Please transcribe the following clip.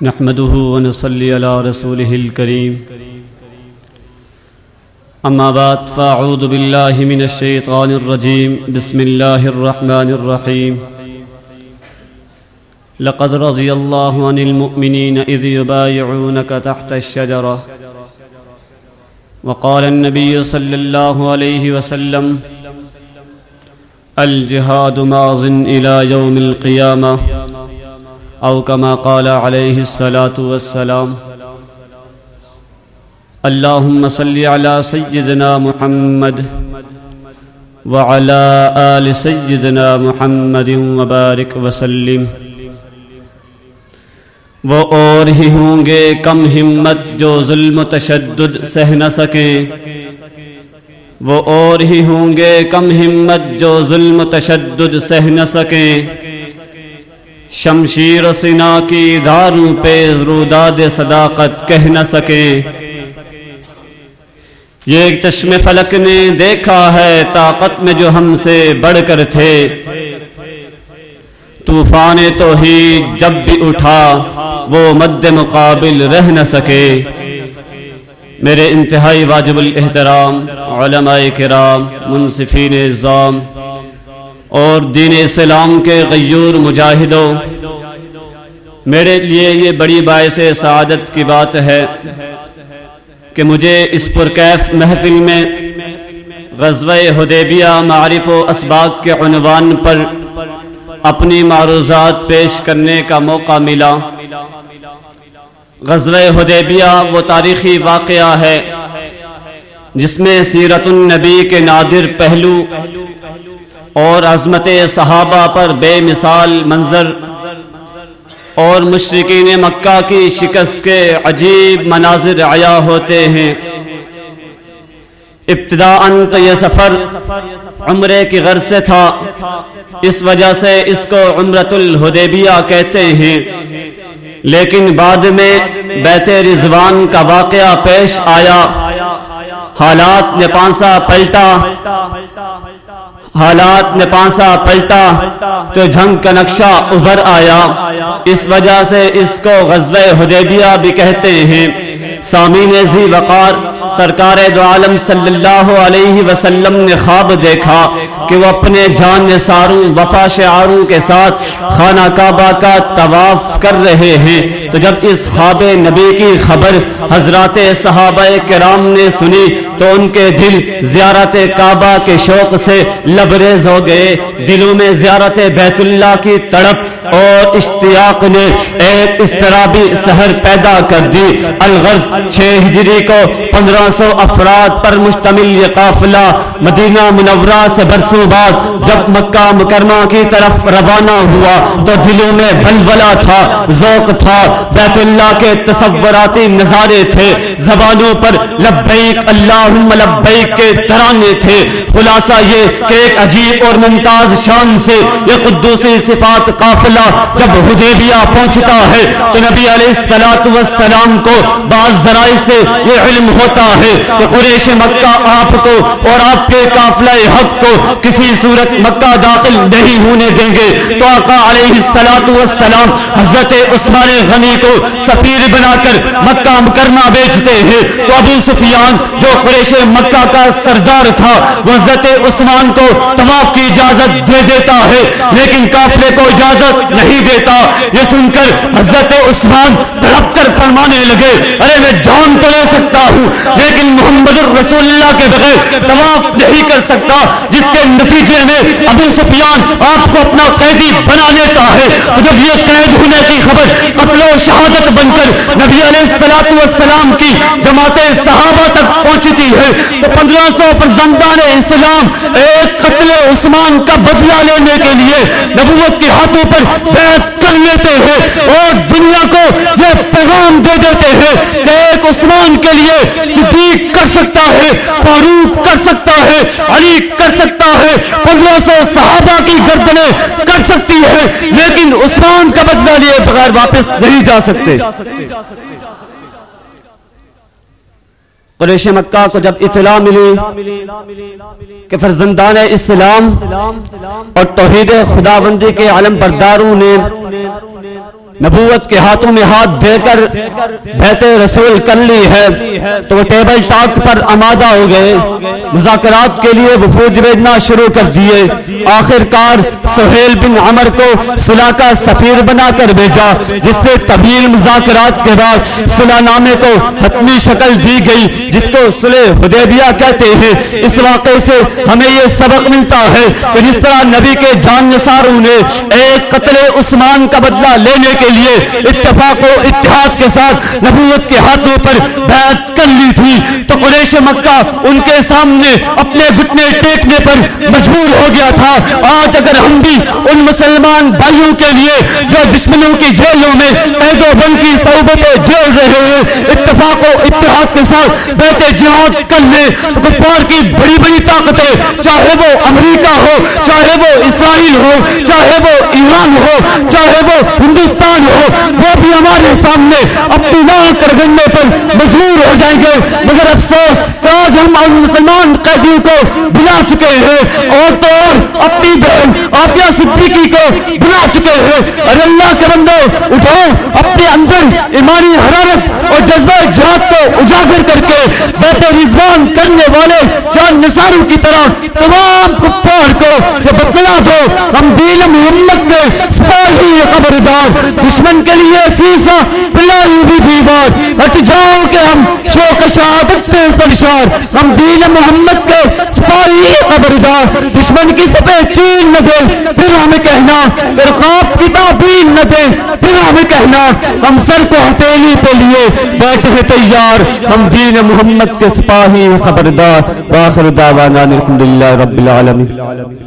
نحمده ونصلي على رسوله الكريم. أما بعد، فأعوذ بالله من الشيطان الرجيم. بسم الله الرحمن الرحيم. لقد رضي الله عن المؤمنين إذ يبايعونك تحت الشجرة. وقال النبي صلى الله عليه وسلم، الجهاد ماض إلى يوم القيامة. أو كما قال عليه الصلاة والسلام اللهم صل على سيدنا محمد وعلى آل سيدنا محمد وبارك وسلم۔ وہ اور ہی ہوں گے کم ہمت جو ظلم و تشدد سہ نہ سکیں وہ اور ہی ہوں گے کم ہمت جو ظلم و تشدد سہ نہ سکیں شمشیر و سنا کی داروں پہ روداد صداقت کہہ نہ سکیں یہ ایک چشم فلک نے دیکھا ہے طاقت میں جو ہم سے بڑھ کر تھے۔ طوفان تو ہی جب بھی اٹھا، وہ مد مقابل رہ نہ سکے۔ میرے انتہائی واجب الاحترام، علماء کرام، منصفین نظام اور دین اسلام کے غیور مجاہدوں۔ میرے لیے یہ بڑی باعث سعادت کی بات ہے کہ مجھے اس پرکیف محفل میں غزوہ حدیبیہ معرف و اسباق کے عنوان پر اپنی معروضات پیش کرنے کا موقع ملا۔ غزوہ حدیبیہ وہ تاریخی واقعہ ہے جس میں سیرت النبی کے نادر پہلو اور عظمت صحابہ پر بے مثال منظر اور مشرقین مکہ کی شکست کے عجیب مناظر عیا ہوتے ہیں۔ ابتدا انت یہ سفر عمرے کی غرض سے تھا۔ اس وجہ سے اس کو عمرت الحدیبیہ کہتے ہیں۔ لیکن بعد میں بیت رضوان کا واقعہ پیش آیا۔ حالات نے پانسا پلٹا۔ حالات نے پانسا پلٹا تو جنگ کا نقشہ ابھر آیا۔ اس وجہ سے اس کو غزوہ حدیبیہ بھی کہتے ہیں۔ سامین زی وقار، سرکار دو عالم صلی اللہ علیہ وسلم نے خواب دیکھا کہ وہ اپنے جان نثاروں وفا شعاروں کے ساتھ خانہ کعبہ کا طواف کر رہے ہیں۔ تو جب اس خواب نبی کی خبر حضرات صحابہ کرام نے سنی تو ان کے دل زیارت کعبہ کے شوق سے لبریز ہو گئے۔ دلوں میں زیارت بیت اللہ کی تڑپ اور اشتیاق نے ایک استرابی سحر پیدا کر دی۔ الغرض چھ ہجری کو پندرہ سو افراد پر مشتمل یہ قافلہ مدینہ منورہ سے برسوں بعد جب مکہ مکرمہ کی طرف روانہ ہوا تو دلوں میں ولولہ تھا، ذوق تھا، بیت اللہ کے تصوراتی نظارے تھے۔ زبانوں پر لبیک، اللہم لبیک کے ترانے تھے۔ خلاصہ یہ کہ ایک عجیب اور ممتاز شان سے یہ قدوسی صفات قافلہ جب حدیبیہ پہنچتا ہے تو نبی علیہ السلام کو بعض ذرائع سے یہ علم ہوتا ہے کہ قریش مکہ آپ کو اور آپ کے قافلہ حق کو کسی صورت مکہ داخل نہیں ہونے دیں گے۔ تو آقا علیہ السلام حضرت عثمان غنی کو سفیر بنا کر مکہ مکرمہ بیچتے ہیں۔ تو ابو سفیان جو قریش مکہ کا سردار تھا، وہ حضرت عثمان کو طواف کی اجازت دے دیتا ہے، لیکن قافلے کو اجازت نہیں دیتا۔ یہ سن کر حضرت عثمان تڑپ کر کر فرمانے لگے، ارے میں جان تو لے سکتا ہوں، لیکن محمد الرسول اللہ کے بغیر طواف نہیں کر سکتا، جس کے نتیجے میں ابو سفیان آپ کو اپنا قیدی بنا لیتا ہے۔ تو جب یہ قید ہونے کی خبر قتل و شہادت بن کر نبی علیہ السلاۃ والسلام کی جماعت صحابہ تک پہنچتی ہے، تو پندرہ سو فرزندان اسلام ایک قتل عثمان کا بدلہ لینے کے لیے نبوت کے ہاتھوں پر بیعت کر لیتے ہیں اور دنیا کو یہ پیغام دے دیتے ہیں کہ ایک عثمان کے لیے صدیق کر سکتا ہے، فاروق کر سکتا ہے، علی کر سکتا ہے، پندرہ سو صحابہ کی گردنیں کر سکتی ہے، لیکن عثمان کا بدلہ لیے بغیر واپس نہیں جا سکتے۔ قریش مکہ کو جب اطلاع ملی کہ فرزندان اسلام اور توحید خدا بندی کے علم برداروں نے نبوت کے ہاتھوں میں ہاتھ دے کر بیت رسول کر لی ہے، تو وہ ٹیبل ٹاک پر آمادہ ہو گئے۔ مذاکرات کے لیے وفوج بھیجنا شروع کر دیے۔ آخر کار سہیل بن عمر کو صلح کا سفیر بنا کر بھیجا، جس سے طویل مذاکرات کے بعد صلح نامے کو حتمی شکل دی گئی، جس کو صلح حدیبیہ کہتے ہیں۔ اس واقعے سے ہمیں یہ سبق ملتا ہے کہ جس طرح نبی کے جان نثاروں نے ایک قتل عثمان کا بدلہ لینے کے کے لیے اتفاق و اتحاد کے ساتھ نبوت کے ہاتھوں پر بیعت کر لی تھی۔ تو قریش مکہ ان کے سامنے اپنے گھٹنے ٹیکنے پر مجبور ہو گیا تھا۔ آج اگر ہم بھی ان مسلمان بھائیوں کے لیے جو دشمنوں کی جیلوں میں قید و بند کی صحبتیں جیل رہے ہیں، اتفاق و اتحاد کے ساتھ بیت جہاد کر لیں، تو کفار کی بڑی بڑی طاقتیں، چاہے وہ امریکہ ہو، چاہے وہ اسرائیل ہو، چاہے وہ ایران ہو، چاہے وہ ہندوستان ہو، وہ بھی ہمارے سامنے اپنی نام کر گننے پر مجبور ہو جائیں گے۔ مگر افسوس آج ہم ان مسلمان قیدیوں کو بلا چکے ہیں۔ اور تو اور اپنی بہن آفیہ صدیقی کو بلا چکے ہیں۔ اور اللہ کے بندے اٹھو اپنے اندر ایمانی حرارت اور جذبہ جہاد کو اجاگر کر کے بیت رضوان کرنے والے جان نثاروں کی طرح تمام کفار کو یہ بتلا دو، ہم دین محمد میں سپاہی خبردار، دشمن کے لیے سیسا پلائی بھی دیوار ہٹ جاؤ کہ ہم شوق شہادت سے سرشار، ہم دین محمد کے سپاہی خبردار، دشمن کی سپے چین نہ دے، پھر ہمیں کہنا، پھر خواب کی تعبیر نہ دے میں کہنا، ہم سر کو ہتھیلی پہ لیے بیٹھے ہیں تیار۔ ہم دین محمد کے سپاہی خبردار۔ واخر دعوانا الحمدللہ رب العالمین۔